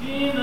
Cine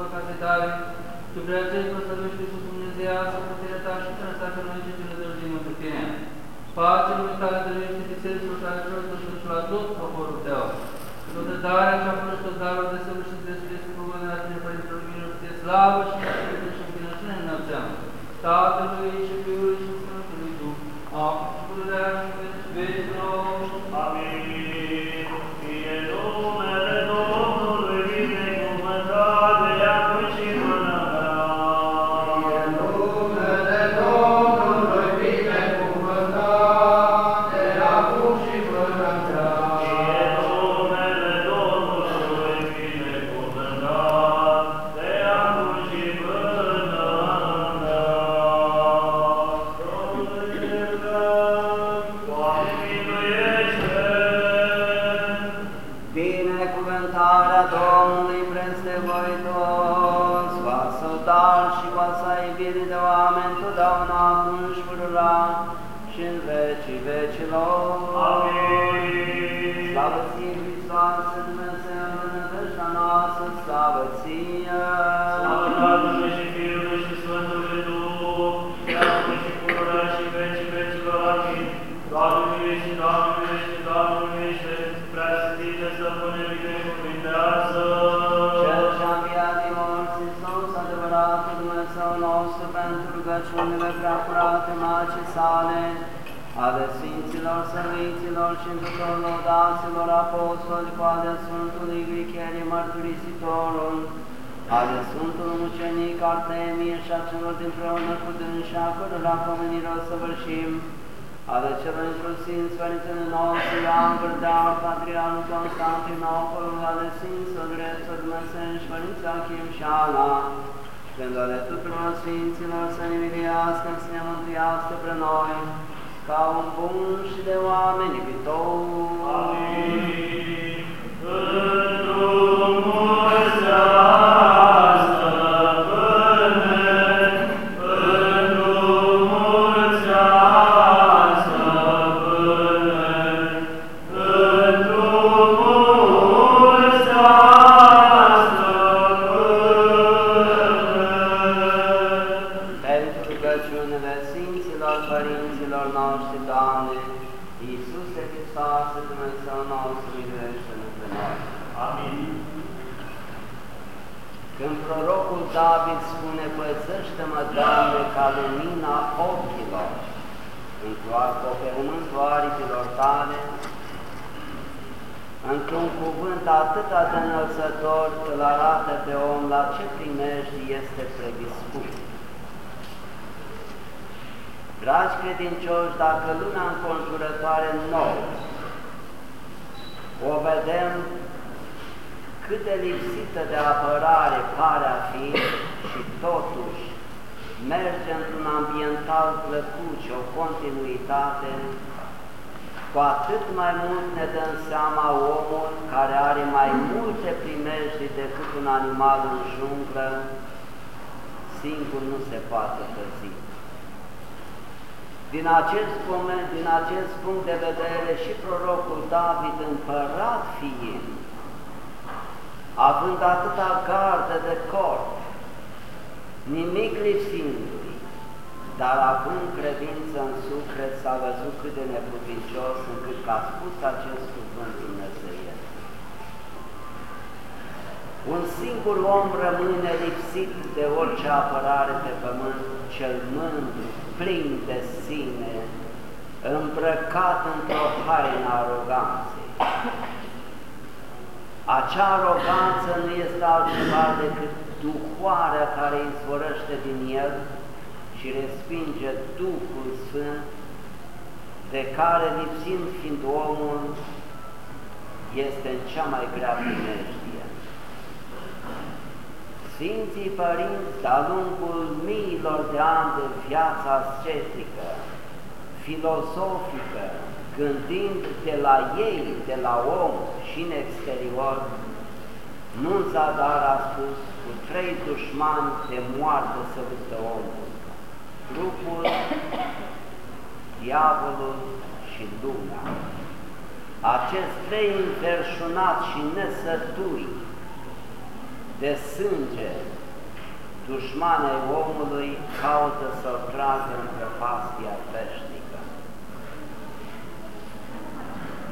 păcate tale, tu prea cei proslăvești cu Dumnezeiasă, puterea ta și până să noi ce ne dăruim pentru tine. Pace lui tale dăruiește bisericul tale celor și la tot poporul tău. Toată darea cea până și tot darul de săvârșit de sfârșit cu de la tine, Părintelor Minor, să slavă și în și în tine și ne înălțăm. Tatălui și Fiului și Sfântului Duh, acum și pururea și în vecilor. Amin. Binecuvântarea Domnului peste voi toți, va să dar și va să iubire de oameni totdeauna acum și pururea și în vecii vecilor. Amin. Slavă ție, Hristoase, Dumnezeu, Dumnezeștea noastră, slavă ție! Slavă Tatălui și Fiului și Sfântului Duh, și acum și pururea și vecii vecilor. Amin. Doamne miluiește, Doamne miluiește, Doamne binecuvintează. Cel ce-a înviat din morți, Iisus, adevăratul Dumnezeu nostru, pentru rugăciunile prea curate Macii sale, ale Sfinților, Sărviților și tuturor lăudaților apostoli, cu ale Sfântului Gricherii Mărturisitorul, ale Sfântului Mucenic Artemie și a celor dinpreună cu dânsa, cărora pomeniră să vârșim, ale celor inclusiv Sfântele noastre, Ioan Gârdear, Patriarul Constantinopol, ale Sfinților Rețul Dumnezeu și Părinții Achim și Ana, și pentru ale tuturor Sfinților să ne miliască, să ne mântuiască pre noi, ca un bun și de oameni iubitori. Amin. Într-un mulți cuvânt atât de înălțător, îl arată pe om la ce primești este predispus. Dragi credincioși, dacă luna înconjurătoare nouă o vedem cât de lipsită de apărare pare a fi și totuși merge într-un ambiental plăcut și o continuitate, cu atât mai mult ne dăm seama omul care are mai multe primejdi decât un animal în junglă, singur nu se poate păzi. Din acest, moment, din acest punct de vedere și prorocul David, împărat fiind, având atâta gardă de corp, nimic lipsindu-i, dar având credință în suflet, s-a văzut cât de neputincios încât că a spus acest cuvânt Dumnezeiesc. Un singur om rămâne lipsit de orice apărare pe pământ, cel mândru, plin de sine, îmbrăcat într-o haină aroganței. Acea aroganță nu este altceva decât duhoarea care izvorăște din el și respinge Duhul Sfânt, de care, lipsind fiind omul, este în cea mai grea primejdie. Sfinții Părinți, de-a lungul miilor de ani de viață ascetică, filozofică, gândind de la ei, de la om și în exterior, nu zadar a spus cu trei dușmani de moarte să vândă omul, trupul, diavolul și lumea. Acest trei înverșunat și nesătui de sânge dușmanei omului caută să-l tragă în prăpastia veșnică.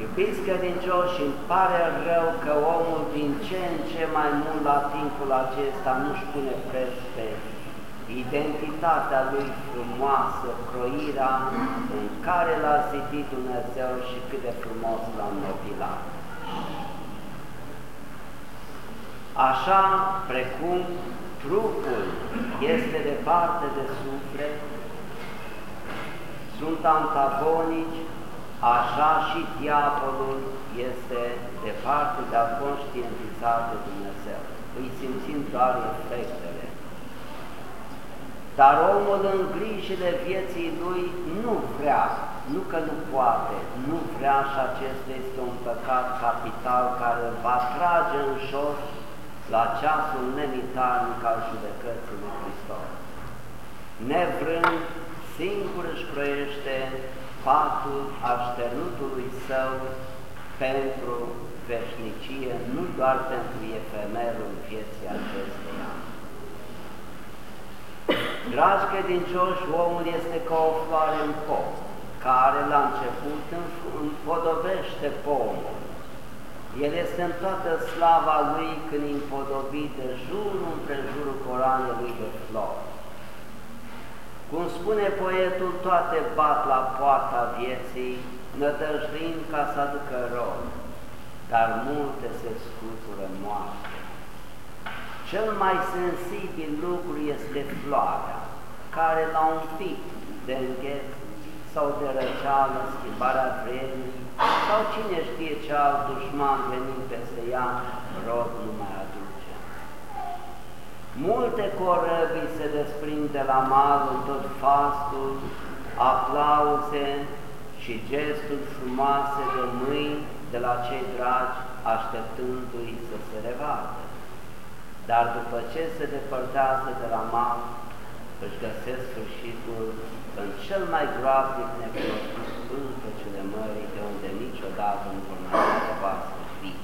Iubiți credincioși, îmi pare rău că omul din ce în ce mai mult la timpul acesta nu-și pune preț pe identitatea lui frumoasă, croirea în care l-a zidit Dumnezeu și cât de frumos l-a înnobilat. Așa precum trupul este departe de suflet, sunt antagonici, așa și diavolul este departe de a conștientiza de Dumnezeu. Îi simțim doar efectele. Dar omul în grijile vieții lui nu vrea, nu că nu poate, nu vrea și acesta este un păcat capital care îl va trage în jos la ceasul nemitarnic al judecății lui Hristos. Nevrând, singur își croiește patul așternutului său pentru veșnicie, nu doar pentru efemerul vieții acesteia. Dragi credincioși, omul este ca o floare în pom, care la început împodobește pomul, el este în toată slava Lui când împodobit de jurul împrejurul coranei Lui de flori. Cum spune poetul, toate bat la poarta vieții, nădăjduind ca să aducă rol, dar multe se scutură moarte. Cel mai sensibil lucru este floarea, care la un pic de îngheț sau de răceală, schimbarea vremii, sau cine știe ce alt dușman venind peste ea, rod nu mai aduce. Multe corăbii se desprind de la mal în tot fastul, aplauze și gesturi frumoase de mâini de la cei dragi, așteptându-i să se revadă. Dar după ce se depărtează de la mal, își găsesc sfârșitul în cel mai groaznic necunoscut cele mării, de unde niciodată nu vor mai ceva să fie.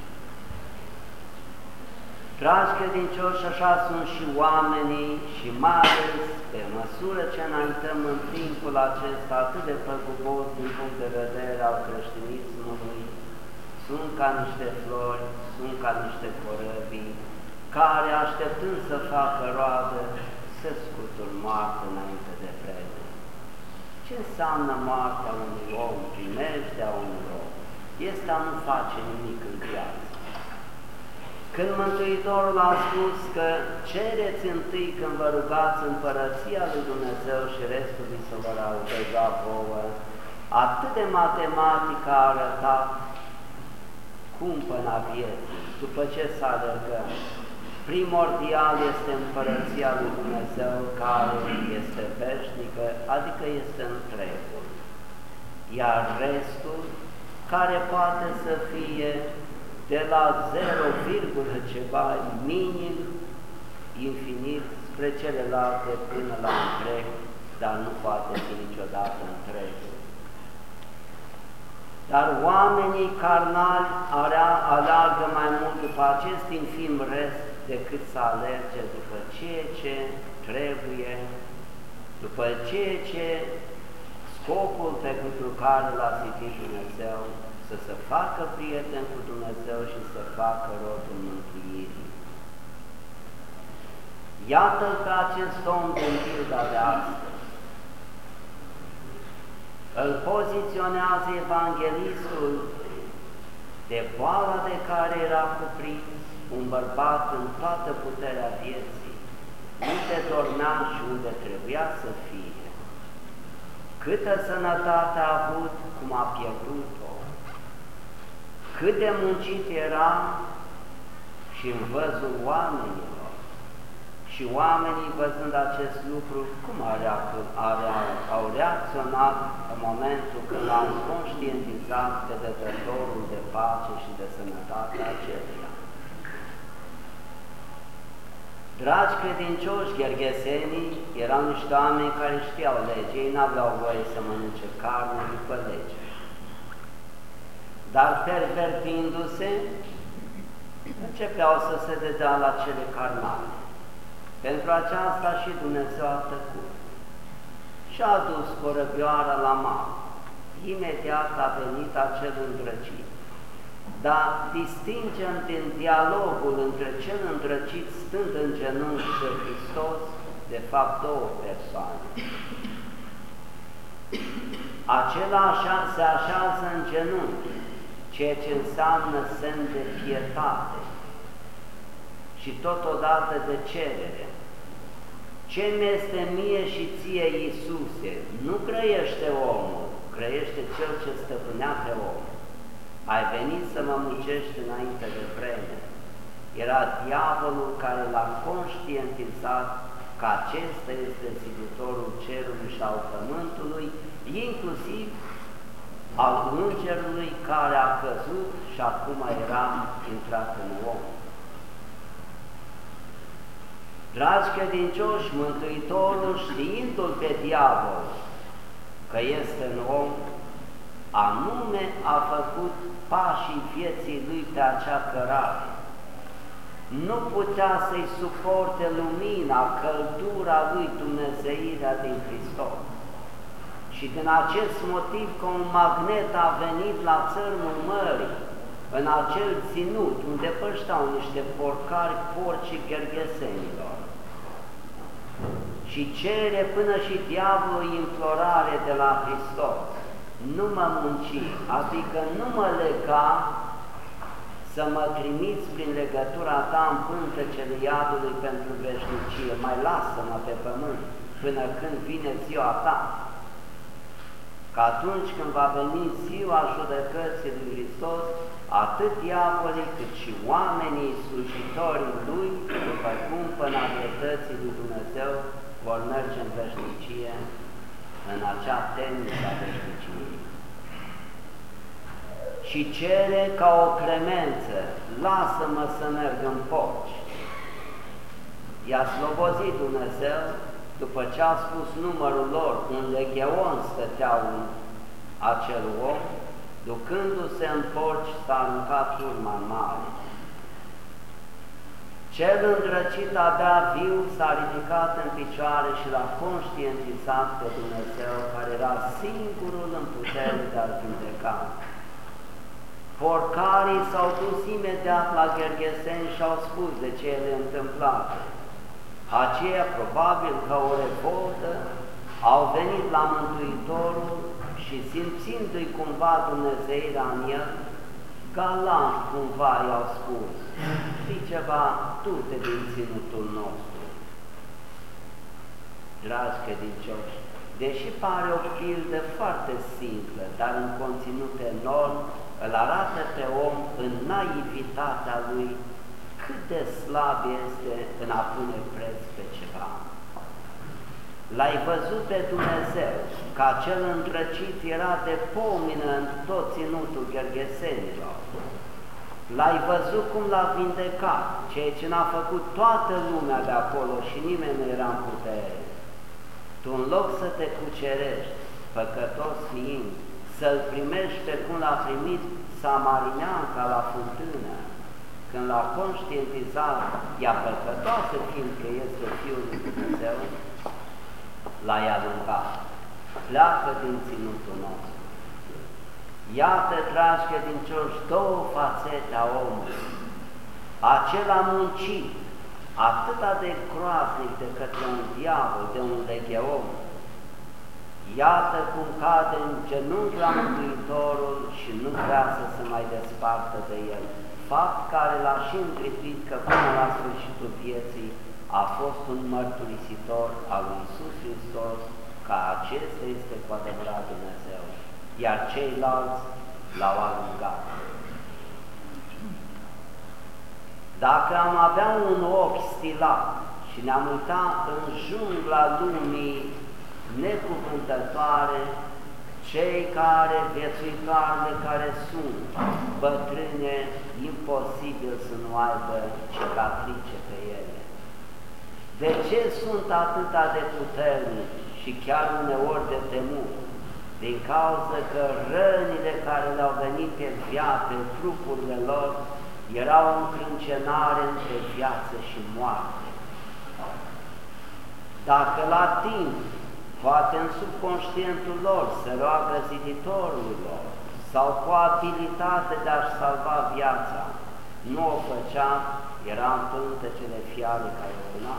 Dragi credincioși, așa sunt și oamenii și mai ales pe măsură ce înaintăm în timpul acesta atât de păgubos din punct de vedere al creștinismului, sunt ca niște flori, sunt ca niște corăbii, care așteptând să facă roadă, se scutul moarte înainte de vreme. Ce înseamnă moartea unui om, primejdea unui om? Este a nu face nimic în viață. Când Mântuitorul a spus că cereți întâi când vă rugați împărăția lui Dumnezeu și restul vi se vor audeza vouă, atât de matematică a arătat cumpăna vieții, după ce s-a alergăm, primordial este împărăția lui Dumnezeu care este veșnică, adică este întregul. Iar restul, care poate să fie de la 0, ceva minim, infinit, spre celelalte până la întreg, dar nu poate fi niciodată întregul. Dar oamenii carnali aleargă mai mult după acest infim rest decât să alerge după ceea ce trebuie, după ceea ce scopul pentru care l-a zitit Dumnezeu, să se facă prieten cu Dumnezeu și să facă rodul mântuirii. Iată-l pe acest om din pilda de astăzi. Îl poziționează evanghelistul de boala de care era cuprins, un bărbat în toată puterea vieții, unde dormea și unde trebuia să fie. Câtă sănătate a avut, cum a pierdut-o, cât de muncit era și în văzul oamenilor. Și oamenii, văzând acest lucru, cum au reacționat în momentul când au conștientizat pe dătătorul de pace și de sănătate aceluia. Dragi credincioși gherghesenii, erau niște oameni care știau lege, ei n-aveau voie să mănânce carne după lege. Dar pervertindu-se, începeau să se dedea la cele carnale. Pentru aceasta și Dumnezeu a tăcut și a dus corăbioara la mare. Imediat a venit acel îndrăcit. Dar distingem din dialogul între cel îndrăcit stând în genunchi și Hristos, de fapt două persoane. Acela așa, se așează în genunchi, ceea ce înseamnă semn de pietate și totodată de cerere. Ce mi este mie și ție, Iisuse? Nu grăiește omul, grăiește cel ce stăpânea pe om. Ai venit să mă mucești înainte de vreme. Era diavolul care l-a conștientizat că acesta este ziditorul cerului și al pământului, inclusiv al îngerului care a căzut și acum era intrat în om. Dragi credincioși, Mântuitorul știindu-l pe diavol că este în om, anume a făcut pașii vieții lui pe acea cărare. Nu putea să-i suporte lumina, căldura lui Dumnezeirea din Hristos. Și din acest motiv, că un magnet a venit la țărmul mării, în acel ținut unde pășteau niște porcari porci gherghesenilor. Și cere până și diavolul implorare de la Hristos, nu mă munci, adică nu mă lega să mă trimiți prin legătura ta în pântecele iadului pentru veșnicie, mai lasă-mă pe pământ până când vine ziua ta că atunci când va veni ziua judecății lui Hristos, atât diavolii cât și oamenii slujitorii lui, după cum până dreptății lui Dumnezeu, vor merge în veșnicie, în acea temniță a veșniciei. Și cere ca o clemență, lasă-mă să merg în porci. I-a slobozit Dumnezeu după ce a spus numărul lor, un legheon stăteau în acel om, ducându-se în porci, s-a aruncat urma mare. Cel îndrăcit abia viu s-a ridicat în picioare și l-a conștientizat pe Dumnezeu, care era singurul în putere de a vindeca. Porcarii s-au dus imediat la Ghergheseni și au spus de ce le întâmplate. Aceia, probabil că o revoltă, au venit la Mântuitorul și simțindu-i cumva Dumnezeirea în el, galant cumva i-au spus, știi ceva, tu te din ținutul nostru. Dragi credincioși, deși pare o pildă foarte simplă, dar în conținut enorm, îl arată pe om în naivitatea lui cât de slab este în a pune preț pe ceva. L-ai văzut pe Dumnezeu, că acel îndrăcit era de pomină în tot ținutul gherghesenilor. L-ai văzut cum l-a vindecat, ceea ce n-a făcut toată lumea de acolo și nimeni nu era în putere. Tu în loc să te cucerești, păcătos fiind, să-l primești pe cum l-a primit Samarineanca la fântână, când l-a conștientizat, ea păcătoasă fiindcă este Fiul lui Dumnezeu, l-ai aruncat. Pleacă din ținutul nostru. Iată, dragi credincioși, două fațete a omului. Acela muncit, atâta de groaznic de către un diavol, de un legheon. Iată cum cade în genunchi la Mântuitorul și nu vrea să se mai despartă de el. Fapt care l-a și îngripit că până la sfârșitul vieții a fost un mărturisitor al lui Iisus Hristos, că acesta este cu adevărat Dumnezeu, iar ceilalți l-au alungat. Dacă am avea un ochi stilat și ne-am uitat în jungla lumii necuvântătoare, cei care, viețuitoarele care sunt bătrâne, imposibil să nu aibă cicatrice pe ele. De ce sunt atâta de puternici și chiar uneori de temut? Din cauza că rănile care le-au venit pe viață, în trupurile lor, erau în crâncenare între viață și moarte. Dacă la timp, poate în subconștientul lor, se roagă ziditorului lor, sau cu abilitate de a-și salva viața, nu o făcea, era în pântecele fiare care urma.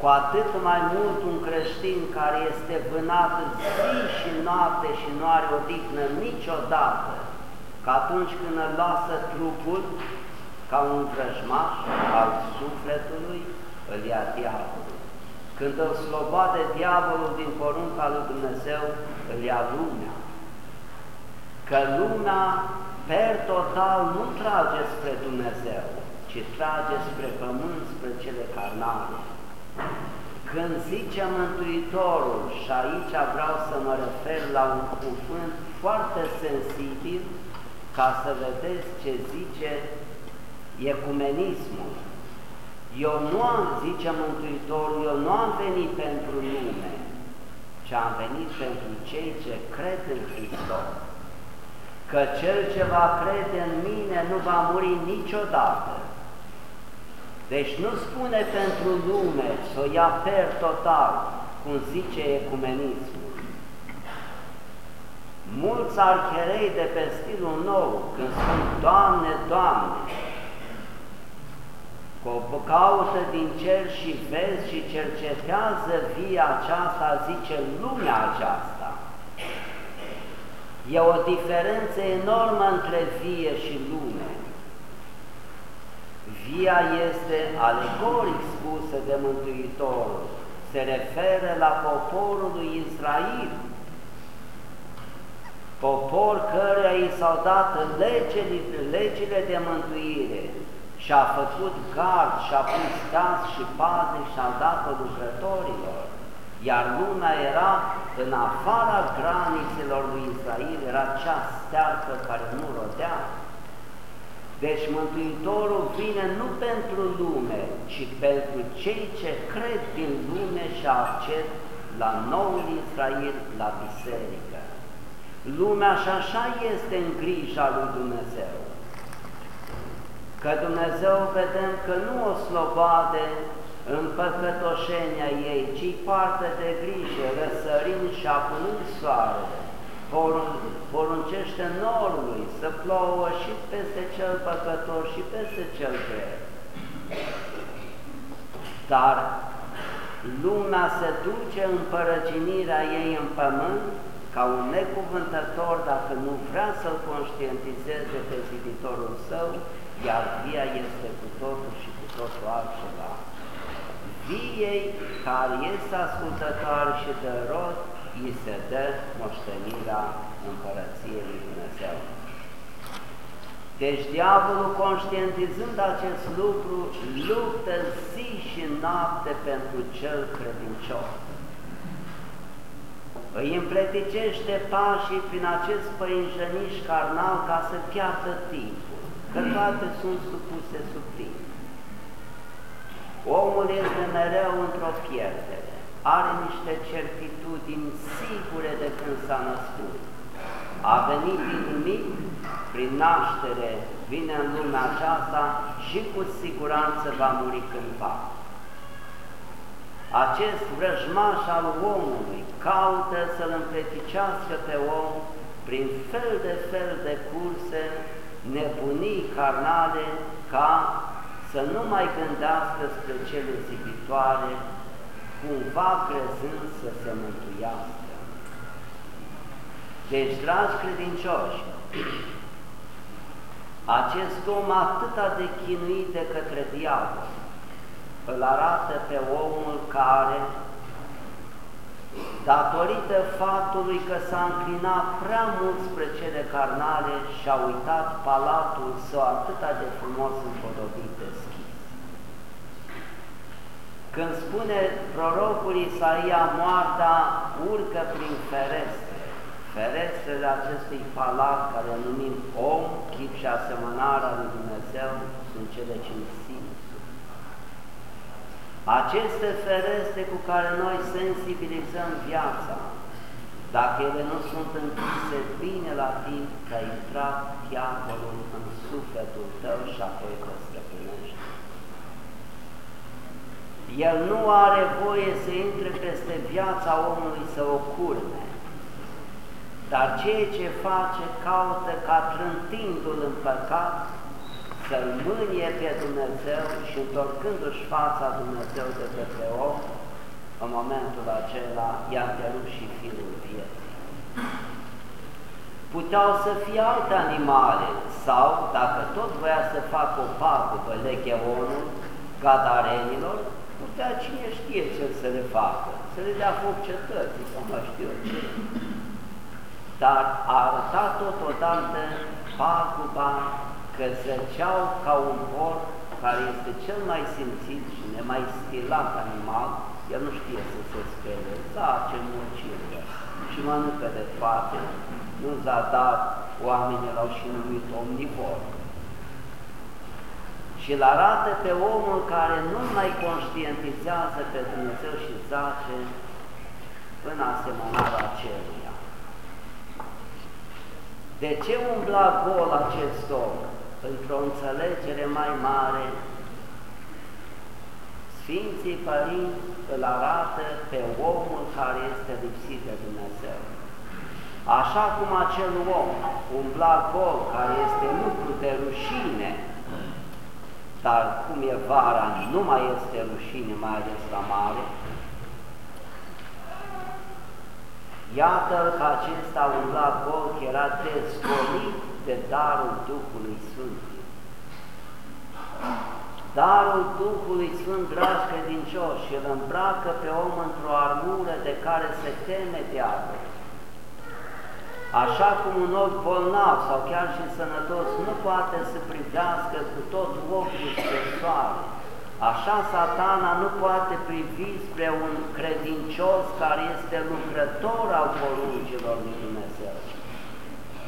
Cu atât mai mult un creștin care este vânat zi și noapte și nu are odihnă niciodată, că atunci când îl lasă trupul, ca un vrăjmaș al sufletului, îl ia diavolul. Când îl slobade diavolul din porunca lui Dumnezeu, îl ia lumea. Că lumea, per total, nu trage spre Dumnezeu, ci trage spre pământ, spre cele carnale. Când zice Mântuitorul, și aici vreau să mă refer la un cuvânt foarte sensibil, ca să vedeți ce zice ecumenismul. Eu nu am, zice Mântuitorul, eu nu am venit pentru lume, ci am venit pentru cei ce cred în Hristos. Că cel ce va crede în mine nu va muri niciodată. Deci nu spune pentru lume să o ia per total, cum zice ecumenismul. Mulți arherei de pe stilul nou, când spun Doamne, Doamne, caută din cer și vezi și cercetează via aceasta, zice lumea aceasta. E o diferență enormă între vie și lume. Via este alegoric spusă de Mântuitorul, se referă la poporul lui Israel, popor căruia i s-au dat legile, legile de mântuire și a făcut gard și a pus caz și paze și a dat-o lucrătorilor, iar lumea era în afara granițelor lui Israel, era cea stearcă care nu rodea. Deci Mântuitorul vine nu pentru lume, ci pentru cei ce cred din lume și accept la noul Israel, la biserică. Lumea și așa este în grija lui Dumnezeu. Că Dumnezeu vedem că nu o slobade în păcătoșenia ei, ci parte de grijă, răsărind și apunând soarele, poruncește norului să plouă și peste cel păcător și peste cel greu. Dar lumea se duce în părăginirea ei în pământ ca un necuvântător dacă nu vrea să-L conștientizeze pe ziditorul său, iar via este cu totul și cu totul altceva. Viei care este ascultătoare și de rod, îi se dă moștenirea împărăției lui Dumnezeu. Deci diavolul, conștientizând acest lucru, luptă zi și noapte pentru cel credincios îi împleticește pașii prin acest păinjăniș carnal ca să piardă timpul, că toate sunt supuse sub timp. Omul este mereu într-o pierdere, are niște certitudini sigure de când s-a născut. A venit din nimic, prin naștere, vine în lumea aceasta și cu siguranță va muri cândva. Acest vrăjmaș al omului caută să-l împleticească pe om prin fel de fel de curse, nebunii carnale, ca să nu mai gândească spre cele zibitoare, cumva crezând să se mântuiască. Deci, dragi credincioși, acest om atâta de chinuit de către diavol, îl arată pe omul care, datorită faptului că s-a înclinat prea mult spre cele carnale și a uitat palatul său atâta de frumos împodobit deschis. Când spune prorocul Isaia, moartea urcă prin ferestre, ferestrele acestui palat care numim om, chip și asemănarea lui Dumnezeu, sunt cele cinci aceste fereste cu care noi sensibilizăm viața, dacă ele nu sunt închise bine la timp, că a intrat diavolul în sufletul tău și apoi te străpânește. El nu are voie să intre peste viața omului să o curme, dar ceea ce face caută ca trântindu-l în păcat să-l mânie pe Dumnezeu și întorcându-și fața Dumnezeu de pe om, în momentul acela i-a și fiul vieții. Puteau să fie alte animale sau, dacă tot voia să facă o pagubă legheonul, gadarenilor, putea cine știe ce să le facă, să le dea foc cetății sau mai știu ce. Dar a arătat totodată paguba că zăceau ca un porc care este cel mai simțit și nemai stilat animal, el nu știe să se spele, zace mucire și mănâncă de toate, nu s-a dat, oamenii l-au și numit omnivor. Și îl arată pe omul care nu mai conștientizează pe Dumnezeu și zace în asemănarea aceluia. De ce umbla gol acest om? Într-o înțelegere mai mare, Sfinții Părinți îl arată pe omul care este lipsit de Dumnezeu. Așa cum acel om umbla gol, care este lucru de rușine, dar cum e vara, nu mai este rușine, mai ales la mare, Iată că acesta umbla gol, era dezgolit de darul Duhului Sfânt. Darul Duhului Sfânt, dragi credincioși, îl îmbracă pe om într-o armură de care se teme diavolul. Așa cum un ochi bolnav sau chiar și sănătos nu poate să privească cu tot ochiul spre soare, așa satana nu poate privi spre un credincios care este lucrător al poruncilor lui Dumnezeu.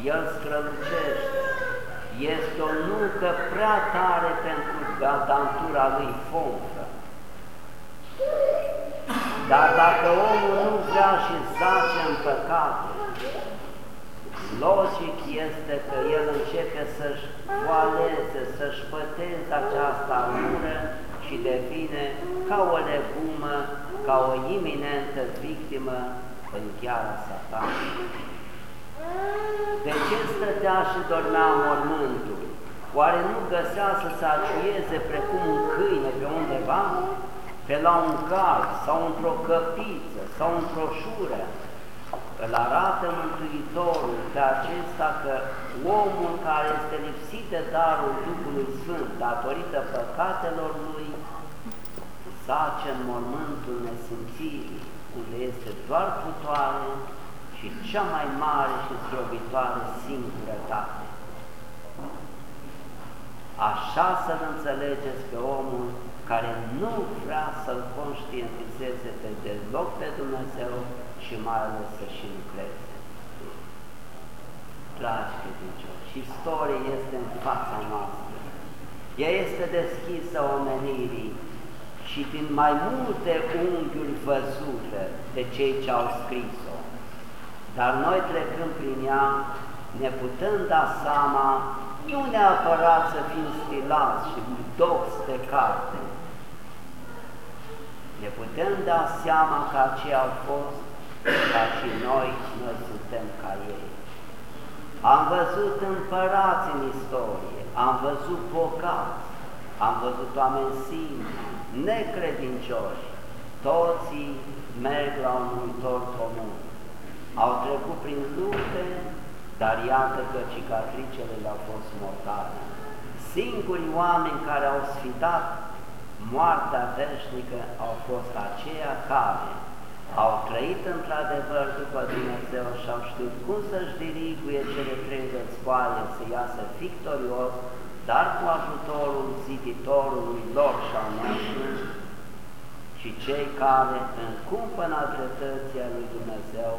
El strălucește, este o nucă prea tare pentru gadantura lui fonfă. Dar dacă omul nu vrea și zace în păcate, logic este că el începe să-și voaleze, să-și păteze această armură și devine ca o legumă, ca o iminentă victimă în chiara satanului. De ce stătea și dormea mormântul? Oare nu găsea să se aciuieze precum un câine pe undeva? Pe la un gard sau într-o căpiță sau într-o șură? Îl arată Mântuitorul pe acesta că omul care este lipsit de darul Duhului Sfânt datorită păcatelor lui, zace în mormântul nesimțirii, unde este doar putoare și cea mai mare și zdrobitoare singurătate. Așa să-L înțelegeți pe omul care nu vrea să-L conștientizeze pe deloc pe Dumnezeu și mai ales să și lucreze. Dragi credincioși, istoria este în fața noastră. Ea este deschisă omenirii și din mai multe unghiuri văzute de cei ce au scris-o. Dar noi trecând prin ea, ne putem da seama, nu neapărat să fim stilați și doxi de carte, ne putem da seama că aceia au fost ca și noi, noi suntem ca ei. Am văzut împărați în istorie, am văzut bogați, am văzut oameni simpli, necredincioși, toții merg la un uitor comun. Au trecut prin lupte, dar iată că cicatricele le-au fost mortale. Singurii oameni care au sfidat moartea veșnică au fost aceia care au trăit într-adevăr după Dumnezeu și au știut cum să-și diriguie cele trei războaie să iasă victorios, dar cu ajutorul ziditorului lor și al nostru, și cei care în cumpăna dreptății a lui Dumnezeu,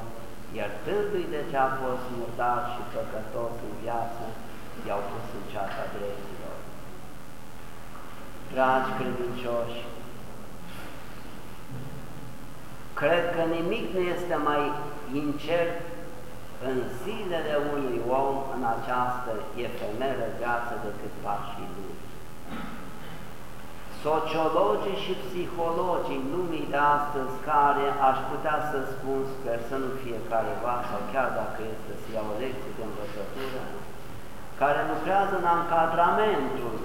iertându-i de ce a fost murdar și păcătos în viață, i-au pus în ceata dreptilor. Dragi credincioși, Cred că nimic nu este mai incert în zilele unui om în această efemeră viață decât pașii lui. Sociologii și psihologii lumii de astăzi care aș putea să spun, sper să nu fie careva sau chiar dacă este să iau o lecție de învățătură, care lucrează în ancadramentul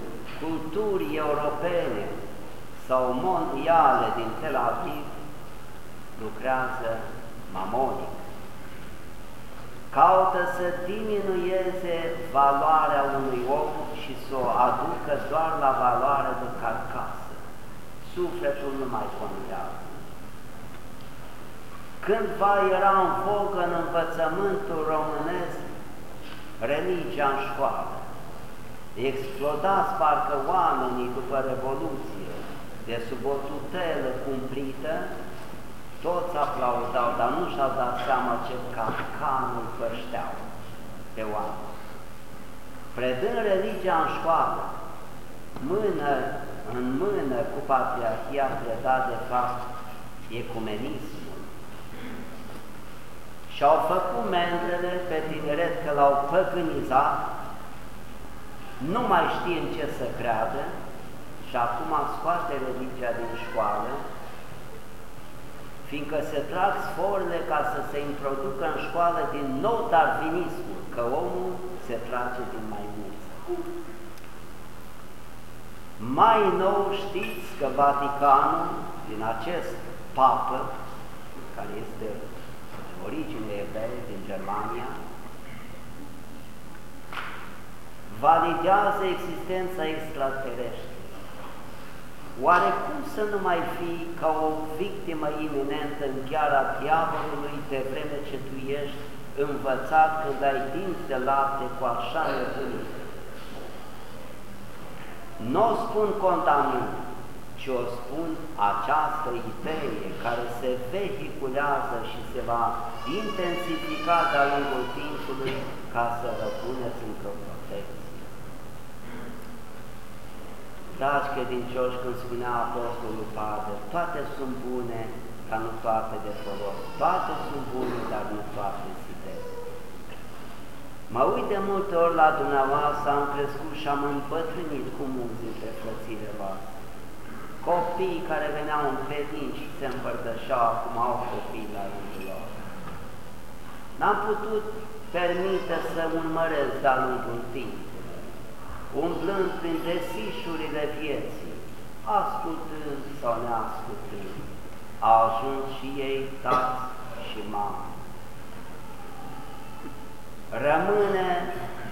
culturii europene sau mondiale din Tel Aviv, lucrează mamonic. Caută să diminueze valoarea unui om și să o aducă doar la valoare de carcasă. Sufletul nu mai contează. Cândva era în vogă în învățământul românesc religia în școală. Explodați parcă oamenii după Revoluție, de sub o tutelă cumplită, toți aplaudau, dar nu și-au dat seama ce capcanul pășteau pe oameni. Predând religia în școală, mână în mână cu patriarhia preda de fapt ecumenismul. Și-au făcut mendrele pe tineret că l-au păgânizat, nu mai știe în ce să creadă și acum scoate religia din școală fiindcă se trag sforile ca să se introducă în școală din nou darwinismul, că omul se trage din mai mult. Mai nou știți că Vaticanul, din acest papă, care este de origine ebreu din Germania, validează existența extraterestră. Oare cum să nu mai fii ca o victimă iminentă în gheara diavolului de vreme ce tu ești învățat când ai dinți de lapte cu așa nebunit? Nu o spun condamnând, ci o spun această idee care se vehiculează și se va intensifica de-a lungul timpului ca să vă puneți într-o protecție. Dragi credincioși, când spunea Apostolul Pavel, toate sunt bune, dar nu toate de folos. Toate sunt bune, dar nu toate zidesc. Mă uit de multe ori la dumneavoastră, am crescut și am împătrânit cu mulți dintre frățile voastre. Copii care veneau în credin și se împărtășeau, acum au copii la rândul lor. N-am putut permite să urmăresc de-a lungul timp umblând printre sișurile vieții, ascultând sau neascultând, au ajuns și ei tați și mame. Rămâne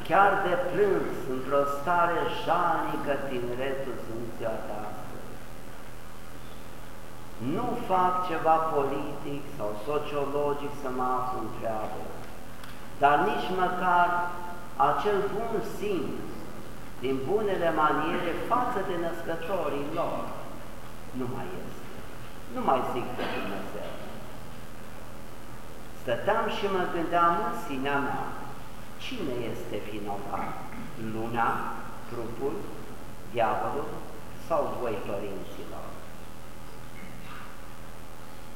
chiar de plâns într-o stare jalnică tineretul în ziua de astăzi. Nu fac ceva politic sau sociologic să mă aflu în treabă, dar nici măcar acel bun simț din bunele maniere față de născătorii lor. Nu mai este. Nu mai zic de Dumnezeu. Stăteam și mă gândeam în sinea mea, cine este vinovat? Luna, trupul, diavolul sau voi părinților?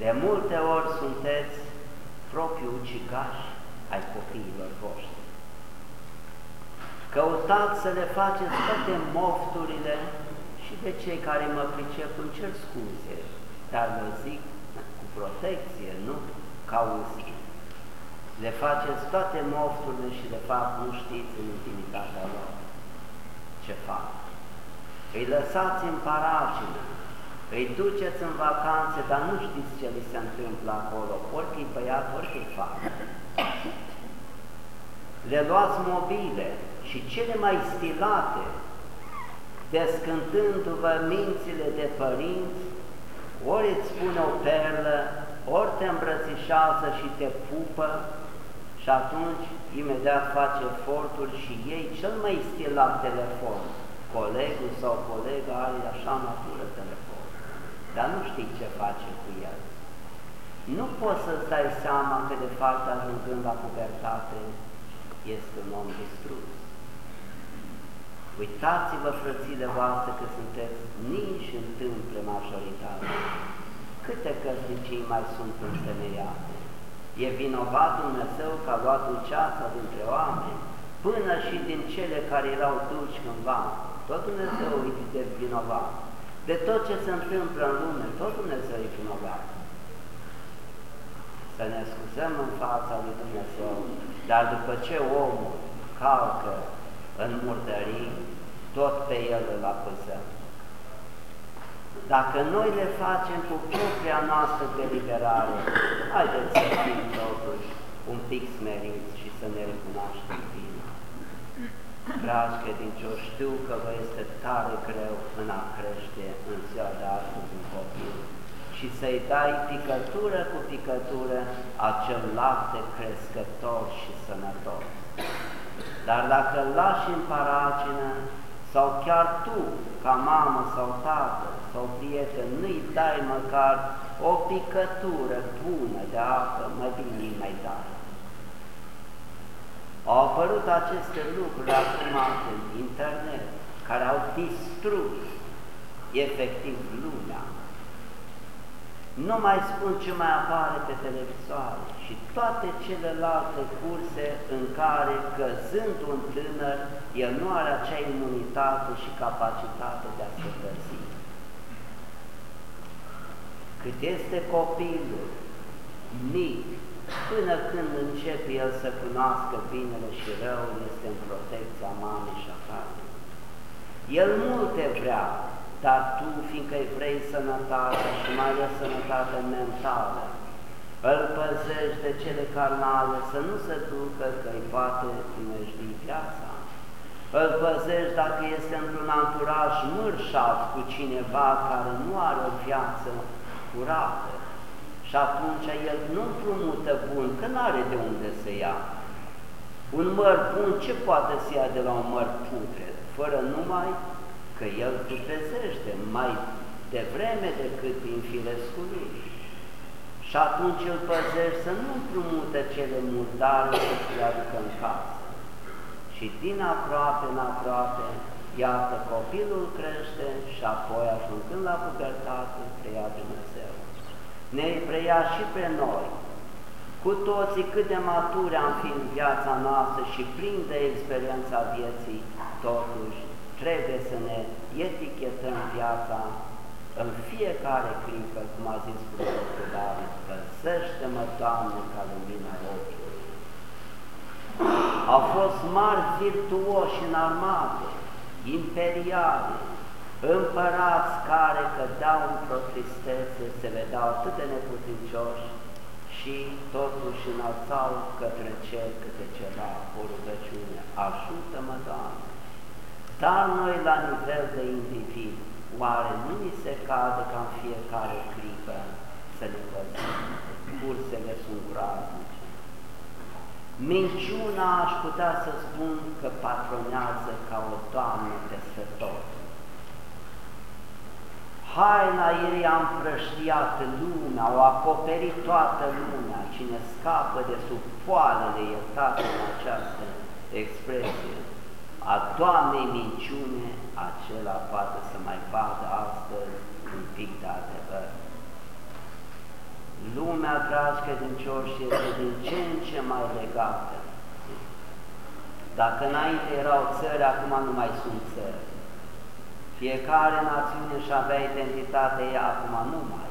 De multe ori sunteți propriu ucigași ai copiilor voștri. Căutați să le faceți toate mofturile și de cei care mă pricep îmi cer scuze, dar le zic cu protecție, nu ca uzi. Le faceți toate mofturile și de fapt nu știți în intimitatea lor ce fac. Îi lăsați în paragină, îi duceți în vacanțe, dar nu știți ce li se întâmplă acolo, orică e băiat, orică e fată. Le luați mobile, și cele mai stilate, descântându-vă mințile de părinți, ori îți spune o perlă, ori te îmbrățișează și te pupă și atunci imediat face eforturi și ei cel mai stilat telefon. Colegul sau colega are așa natură telefon, dar nu știi ce face cu el. Nu poți să-ți dai seama că de fapt ajungând la pubertate este un om distrus. Uitați-vă, frățile voastre, că sunteți nici în tâmple majoritate, câte căsnicii mai sunt întemeiate? E vinovat Dumnezeu că a luat ceasa dintre oameni, până și din cele care erau duși cândva. Tot Dumnezeu e de vinovat. De tot ce se întâmplă în lume, tot Dumnezeu e vinovat. Să ne scuzăm în fața lui Dumnezeu, dar după ce omul calcă în murdării, tot pe el îl acuzăm. Dacă noi le facem cu propria noastră deliberare, haideți să fim totuși un pic smeriți și să ne recunoaștem bine. Dragi credincioși, știu că vă este tare greu în a crește în ziua de astăzi un copil și să-i dai picătură cu picătură acel lapte crescător și sănătos. Dar dacă îl lași în paragină, sau chiar tu, ca mamă sau tată sau prieten, nu-i dai măcar o picătură bună de apă, mai bine mai dai. Au apărut aceste lucruri acum în internet, care au distrus efectiv lumea. Nu mai spun ce mai apare pe televizoare și toate celelalte curse în care, căzând un tânăr, el nu are acea imunitate și capacitate de a se găsi. Cât este copilul mic, până când începe el să cunoască binele și răul, este în protecția mamei și a tatălui. El multe vrea, dar tu, fiindcă îi vrei sănătate și mai ales sănătate mentală, îl păzești de cele carnale să nu se ducă că îi poate din viața. Îl păzești dacă este într-un anturaj mărșat cu cineva care nu are o viață curată. Și atunci el nu împrumută bun, că nu are de unde să ia. Un măr bun ce poate să ia de la un măr putre? Fără numai că el putrezește mai devreme decât prin firescul lui. Și atunci îl păzești să nu împrumute cele murdare să le aducă în casă. Și din aproape în aproape, iată, copilul crește și apoi, ajungând la pubertate, preia Dumnezeu. Ne preia și pe noi, cu toții cât de maturi am fi în viața noastră și plin de experiența vieții, totuși trebuie să ne etichetăm viața în fiecare clipă, cum a zis Prorocul David, păzește-mă, Doamne, ca lumina ochiului. Au fost mari virtuoși în armate, imperiale, împărați care cădeau într-o tristețe, se vedeau atât de neputincioși și totuși înălțau către cer câte ceva, o rugăciune. Ajută-mă, Doamne! Dar noi, la nivel de individ, oare nu ni se cade ca în fiecare clipă să ne păzim? Cursele sunt groaznice. Minciuna aș putea să spun că patronează ca o doamnă peste tot. Haina ei a împrăștiat lumea, au acoperit toată lumea. Cine scapă de sub poalele, iertați în această expresie, a Doamnei minciune, acela poate să mai vadă astăzi un pic de adevăr. Lumea, dragi credincioși, este din ce în ce mai legată. Dacă înainte erau țări, acum nu mai sunt țări. Fiecare națiune își avea identitatea ei, acum nu mai.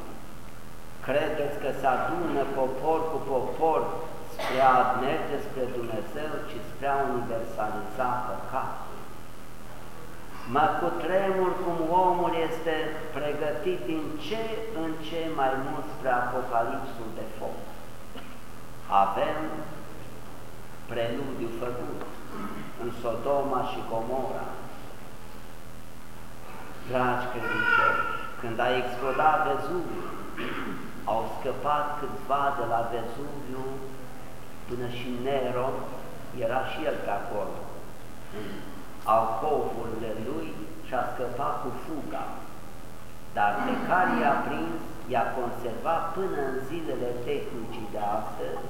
Credeți că se adună popor cu popor spre a merge spre Dumnezeu, ci spre a universaliza păcatul. Mă cutremur cum omul este pregătit din ce în ce mai mult spre apocalipsul de foc. Avem preludiu făcut în Sodoma și Comora. Dragi credincioși, când a explodat Vezuviu, au scăpat câțiva de la Vezuviu până și Nero era și el pe acolo, în alcovurile lui și a scăpat cu fuga, dar pe care i-a prins, i-a conservat până în zilele tehnicii de astăzi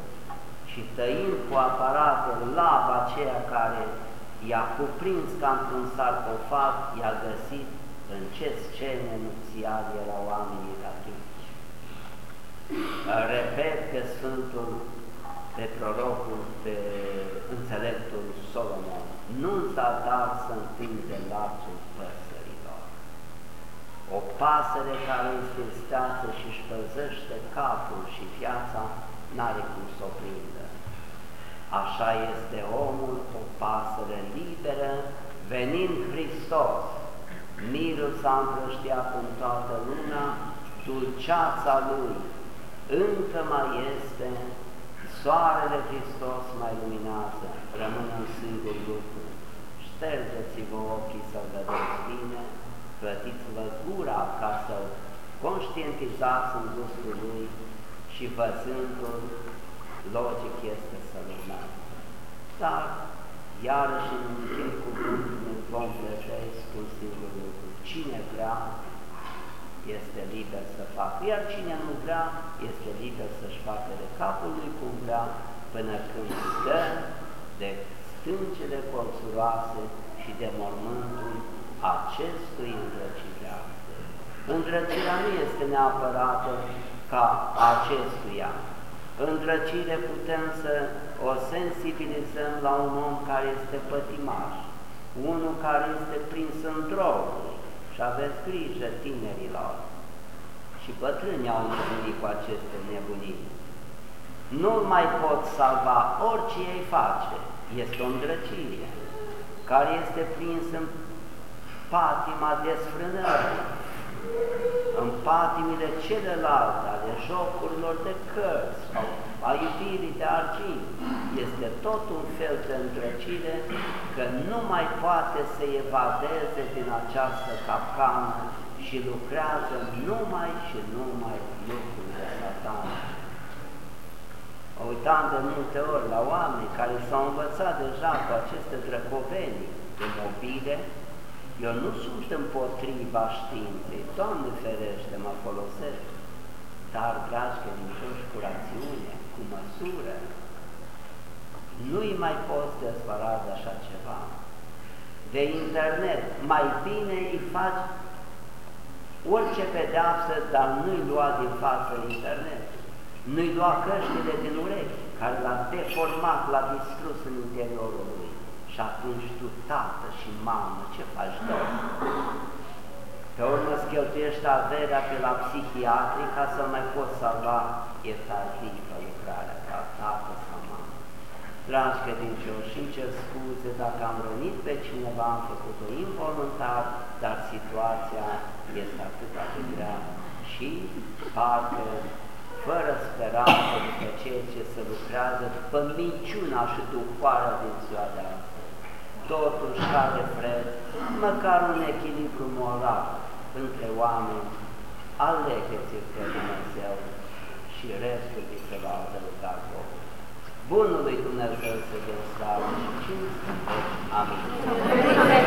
și tăind cu aparate lava aceea care i-a cuprins ca într-un sarcofag, i-a găsit în ce scene nupțiale erau oamenii de atunci. Repet că Sfântul pe prorocul, pe înțeleptul Solomon, nu s-a dat să întinde lacul păsărilor. O pasăre care este steață și își păzește capul și viața, n-are cum să o prindă. Așa este omul, o pasăre liberă, venind Hristos. Mirul s-a împrăștiat în toată luna, dulceața Lui încă mai este, soarele Hristos mai luminează, rămâne un singur lucru. Ștergeți-vă ochii să-L vedeți bine, plătiți-vă gura ca să-L conștientizați în gustul Lui și văzându-L, logic este să-L urmați. Dar, iarăși în închei cuvântul vom plătesc un singur lucru. Cine vrea, este liber să facă, iar cine nu vrea, este liber să-și facă de capul lui cum vrea, până când dă de stâncele colțuroase și de mormântul acestui îndrăcireasă. Îndrăcirea nu este neapărat ca acestuia. Îndrăcire putem să o sensibilizăm la un om care este pătimaș, unul care este prins în droguri, și aveți grijă tinerilor și bătrânii au întâlnit cu aceste nebunii. Nu-l mai pot salva orice ei face, este o îndrăcire care este prins în patima desfrânării, în patimile celelalte ale jocurilor de cărți sau a iubirii de argint. Este tot un fel de îndrăcire că nu mai poate să evadeze din această capcană și lucrează numai și numai lucruri de satan. Mă uitam de multe ori la oameni care s-au învățat deja cu aceste drăcovenii de mobile, eu nu sunt împotriva științei, Doamne ferește, mă folosesc, dar, dragi credincioși, cu rațiune, cu măsură, nu-i mai poți dezvăra de așa ceva. De internet, mai bine îi faci orice pedeapsă, dar nu-i lua din față internet, nu-i lua căștile din urechi, care l-a deformat, l-a distrus în interiorul lui. Și atunci tu, tată și mamă, ce faci, Domnul? Pe urmă îți cheltuiești averea pe la psihiatri ca să mai poți salva etardivă lucrarea ta, tată sau mamă. Dragi credincioși, îmi cer scuze dacă am rănit pe cineva, am făcut-o involuntar, dar situația este atât de grea și parcă fără speranță după ceea ce se lucrează, după minciuna și duhoarea din ziua de azi totuși care fred, măcar un echilibru moral între oameni, alegeți-l pe Dumnezeu și restul vi se va adăuga. Bunul Bunului Dumnezeu să vă slavă și. Amin.